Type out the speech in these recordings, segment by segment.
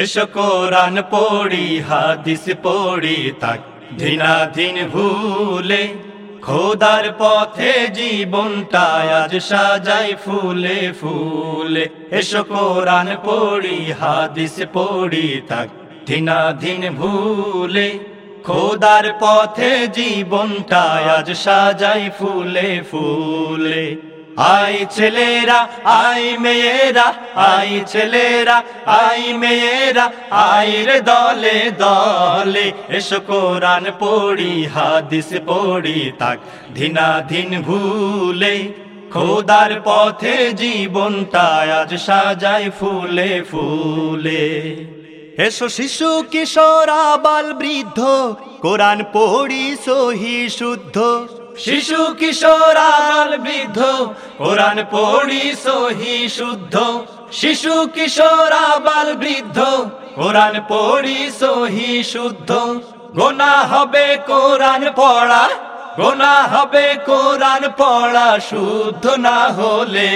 এসো কোরআন পড়ি, হাদিস পড়ি, তাক দিনাধীন ভুলে। খোদার পথে জীবনটা আজ সাজাই ফুলে ফুলে। এসো কোরআন পড়ি, হাদিস পড়ি, তাক দিনাধীন ভুলে। খোদার পথে জীবনটা আজ সাজাই ফুলে ফুলে। আই ছেলেরা, আই মেয়েরা, আই ছেলেরা, আই মেয়েরা, আই রে দলে দলে। এসো কোরআন পড়ি, হাদিস পড়ি, তাক ধিনা ধিন ভুলে। খোদার পথে জীবনটা আজ সাজাই ফুলে ফুলে। এসো শিশু, কিশোর, আবাল বৃদ্ধ, কোরআন পড়ি সহি শুদ্ধ। শিশু কিশোর আবাল বৃদ্ধ, কোরআন পড়ি সহি শুদ্ধ। শিশু কিশোর আবাল বৃদ্ধ, কোরআন পড়ি সহি শুদ্ধ। গোনা হবে কোরআন পড়া, গোনা হবে কোরআন পড়া, শুদ্ধ না হলে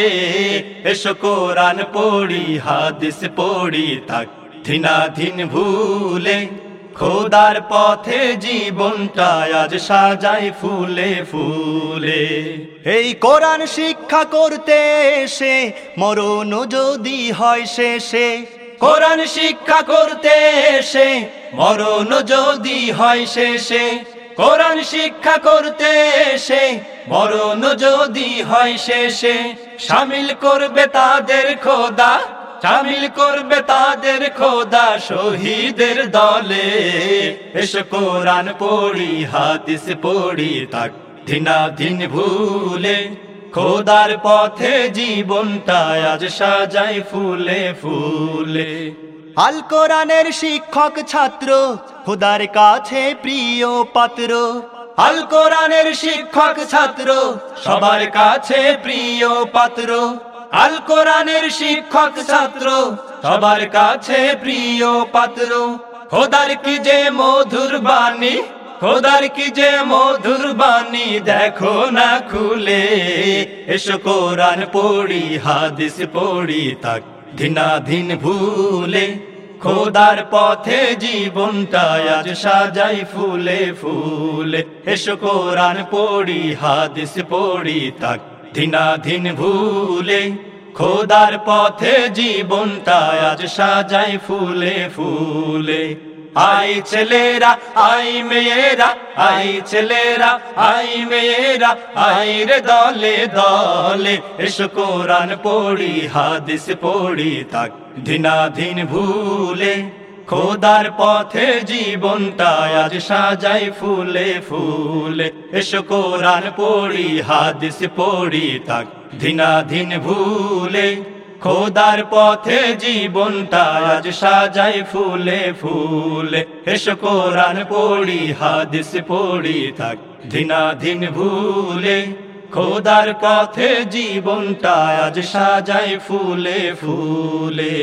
এসো কোরআন পড়ি, হাদিস পড়ি, তাক ধিনাধীন ভুলে খোদার পথে জীবনটা আজ সাজাই ফুলে ফুলে। এই কোরআন শিক্ষা করতে এসে, মরণ যদি হয় শেষে। কোরআন শিক্ষা করতে এসে, মরণ যদি হয় শেষে। কোরআন শিক্ষা করতে এসে, মরণ যদি হয় শেষে। সামিল করবে তাদের খোদা সামিল করবে তাদের খোদা শহীদের দলে। এসো কোরআন পড়ি, হাদিস পড়ি, তাক দিনা ভুলে। খোদার পথে জীবনটা আজ সাজাই ফুলে ফুলে। আল কোরআনের শিক্ষক ছাত্র, খোদার কাছে প্রিয় পাত্র। আল কোরআনের শিক্ষক ছাত্র, সবার কাছে প্রিয় পাত্র। আল কোরআনের শিক্ষক ছাত্র, সবার কাছে প্রিয় পাত্র। খোদার কি যে মধুর বাণী, খোদার কি যে মধুর বাণী, দেখো না খুলে। এসো কোরআন পড়ি, হাদিস পড়ি, তাক দিনাধীন ভুলে। খোদার পথে জীবনটা আজ সাজাই ফুলে ফুলে। এসো কোরআন পড়ি, হাদিস পড়ি, তাক দিনাধীন ভুলে, খোদার পথে জীবনটা আজ সাজাই ফুলে ফুলে। আই ছেলেরা, আই মেয়েরা, আই ছেলেরা, আই মেয়েরা, আই রে দলে দলে। এসো কোরআন পড়ি, হাদিস পড়ি, তাক দিনাধীন ভুলে খোদার পথে জীবনটা আজ সাজাই ফুলে ফুলে। এসো কোরআন পড়ি, হাদিস পড়ি, তাক দিনাধীন ভুলে। খোদার পথে জীবনটা আজ সাজাই ফুলে ফুলে। এসো কোরআন পড়ি, হাদিস পড়ি থাক দিনাধীন ভুলে। খোদার পথে জীবনটা আজ সাজাই ফুলে ফুলে।